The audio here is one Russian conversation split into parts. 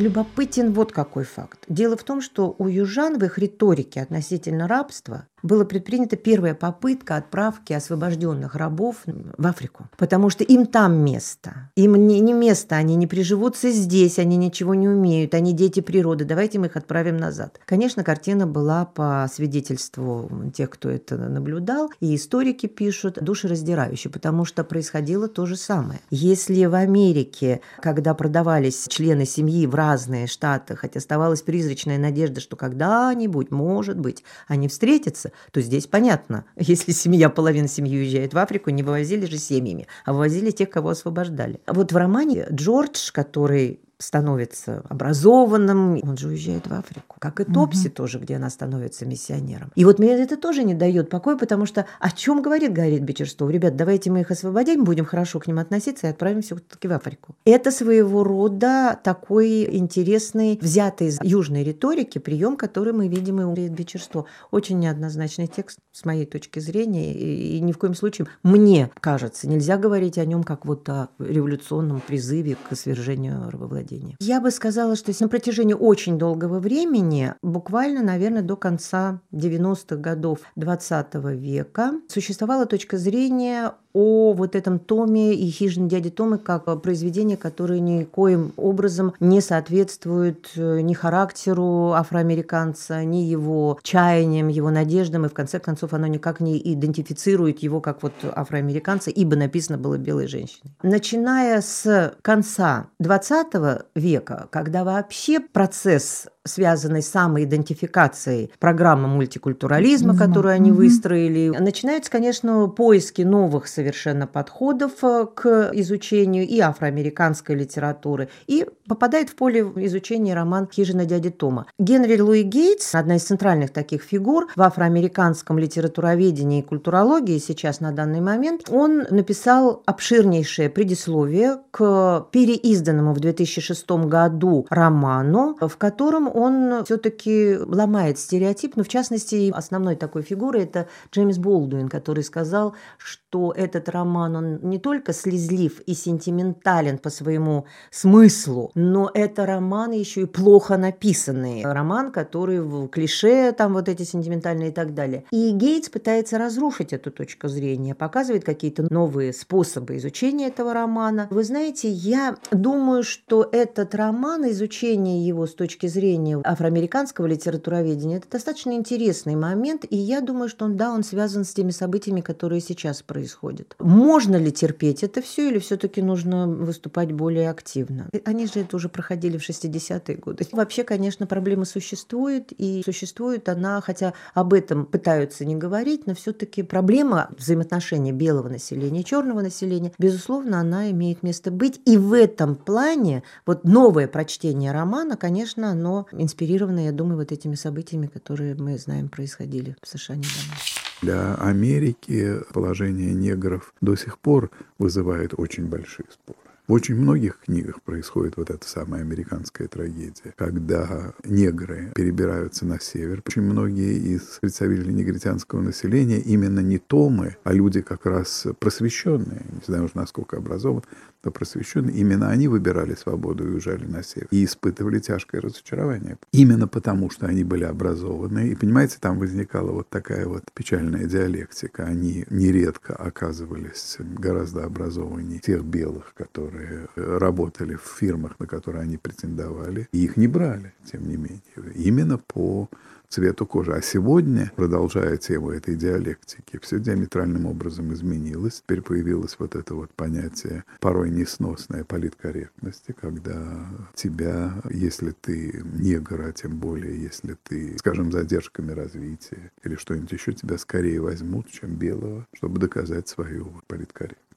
любопытен вот какой факт. Дело в том, что у южан в их риторике относительно рабства была предпринята первая попытка отправки освобожденных рабов в Африку, потому что им там место. Им не, не место, они не приживутся здесь, они ничего не умеют, они дети природы, давайте мы их отправим назад. Конечно, картина была по свидетельству тех, кто это наблюдал, и историки пишут душераздирающе, потому что происходило то же самое. Если в Америке, когда продавались члены семьи в разные штаты, хотя оставалась призрачная надежда, что когда-нибудь, может быть, они встретятся, то здесь понятно. Если семья, половина семьи уезжает в Африку, не вывозили же семьями, а вывозили тех, кого освобождали. Вот в романе Джордж, который становится образованным, он же уезжает в Африку. Как и Топси угу. тоже, где она становится миссионером. И вот мне это тоже не дает покоя, потому что о чем говорит Гарри Бичерстов? Ребят, давайте мы их освободим, будем хорошо к ним относиться и отправим все-таки в Африку. Это своего рода такой интересный, взятый из южной риторики прием, который мы видим и у Бичерство. Очень неоднозначный текст с моей точки зрения, и, и ни в коем случае, мне кажется, нельзя говорить о нем как вот о революционном призыве к свержению рабовладения совпадение. Я бы сказала, что на протяжении очень долгого времени, буквально, наверное, до конца 90-х годов 20 века, существовала точка зрения о вот этом томе и хижине дяди Томы как произведение, которое никоим образом не соответствует э, ни характеру афроамериканца, ни его чаяниям, его надеждам, и в конце концов оно никак не идентифицирует его как вот афроамериканца, ибо написано было белой женщиной. Начиная с конца 20 века, когда вообще процесс связанной с самоидентификацией программы мультикультурализма, которую они выстроили. Начинаются, конечно, поиски новых совершенно подходов э, к изучению и афроамериканской литературы, и попадает в поле изучения роман «Хижина дяди Тома». Генри Луи Гейтс, одна из центральных таких фигур в афроамериканском литературоведении и культурологии сейчас на данный момент, он написал обширнейшее предисловие к переизданному в 2006 году роману, в котором он все-таки ломает стереотип, но в частности основной такой фигурой это Джеймс Болдуин, который сказал, что этот роман, он не только слезлив и сентиментален по своему смыслу, но это роман еще и плохо написанный. Роман, который в клише, там вот эти сентиментальные и так далее. И Гейтс пытается разрушить эту точку зрения, показывает какие-то новые способы изучения этого романа. Вы знаете, я думаю, что этот роман, изучение его с точки зрения зрения афроамериканского литературоведения, это достаточно интересный момент, и я думаю, что он, да, он связан с теми событиями, которые сейчас происходят. Можно ли терпеть это все, или все-таки нужно выступать более активно? Они же это уже проходили в 60-е годы. Вообще, конечно, проблема существует, и существует она, хотя об этом пытаются не говорить, но все-таки проблема взаимоотношения белого населения и черного населения, безусловно, она имеет место быть. И в этом плане вот новое прочтение романа, конечно, оно инспирирована, я думаю, вот этими событиями, которые мы знаем происходили в США недавно. Для Америки положение негров до сих пор вызывает очень большие споры. В очень многих книгах происходит вот эта самая американская трагедия, когда негры перебираются на север. Очень многие из представителей негритянского населения именно не томы, а люди как раз просвещенные, не знаю уж насколько образованы, то просвещенные, именно они выбирали свободу и уезжали на север. И испытывали тяжкое разочарование. Именно потому, что они были образованы. И, понимаете, там возникала вот такая вот печальная диалектика. Они нередко оказывались гораздо образованнее тех белых, которые работали в фирмах, на которые они претендовали. И их не брали, тем не менее. Именно по цвету кожи. А сегодня, продолжая тему этой диалектики, все диаметральным образом изменилось. Теперь появилось вот это вот понятие порой несносной политкорректности, когда тебя, если ты негр, а тем более, если ты, скажем, задержками развития или что-нибудь еще, тебя скорее возьмут, чем белого, чтобы доказать свою политкорректность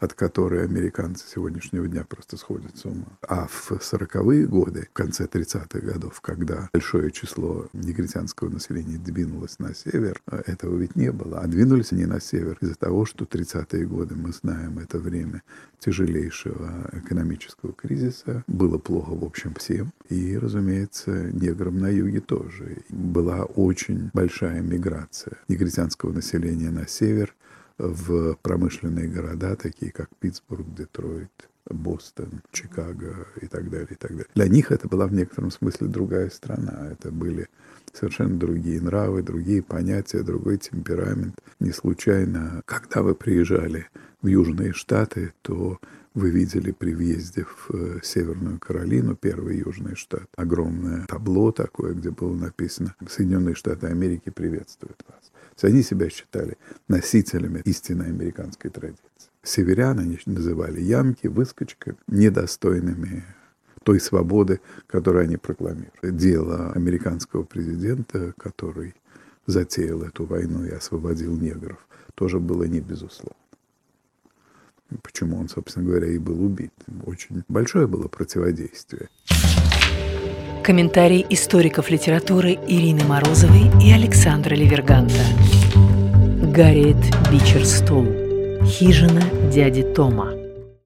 от которой американцы сегодняшнего дня просто сходят с ума. А в 40-е годы, в конце 30-х годов, когда большое число негритянского населения двинулось на север, этого ведь не было. А двинулись они на север из-за того, что 30-е годы, мы знаем, это время тяжелейшего экономического кризиса. Было плохо, в общем, всем. И, разумеется, неграм на юге тоже. Была очень большая миграция негритянского населения на север в промышленные города, такие как Питтсбург, Детройт, Бостон, Чикаго и так далее, и так далее. Для них это была в некотором смысле другая страна. Это были совершенно другие нравы, другие понятия, другой темперамент. Не случайно, когда вы приезжали в Южные Штаты, то вы видели при въезде в э, Северную Каролину, первый Южный штат, огромное табло такое, где было написано «Соединенные Штаты Америки приветствуют вас». То есть они себя считали носителями истинной американской традиции. Северян они называли ямки, выскочками, недостойными той свободы, которую они прокламируют. Дело американского президента, который затеял эту войну и освободил негров, тоже было не безусловно. Почему он, собственно говоря, и был убит. Очень большое было противодействие. Комментарий историков литературы Ирины Морозовой и Александра Ливерганта. Гарриет Бичерстоу. Хижина дяди Тома.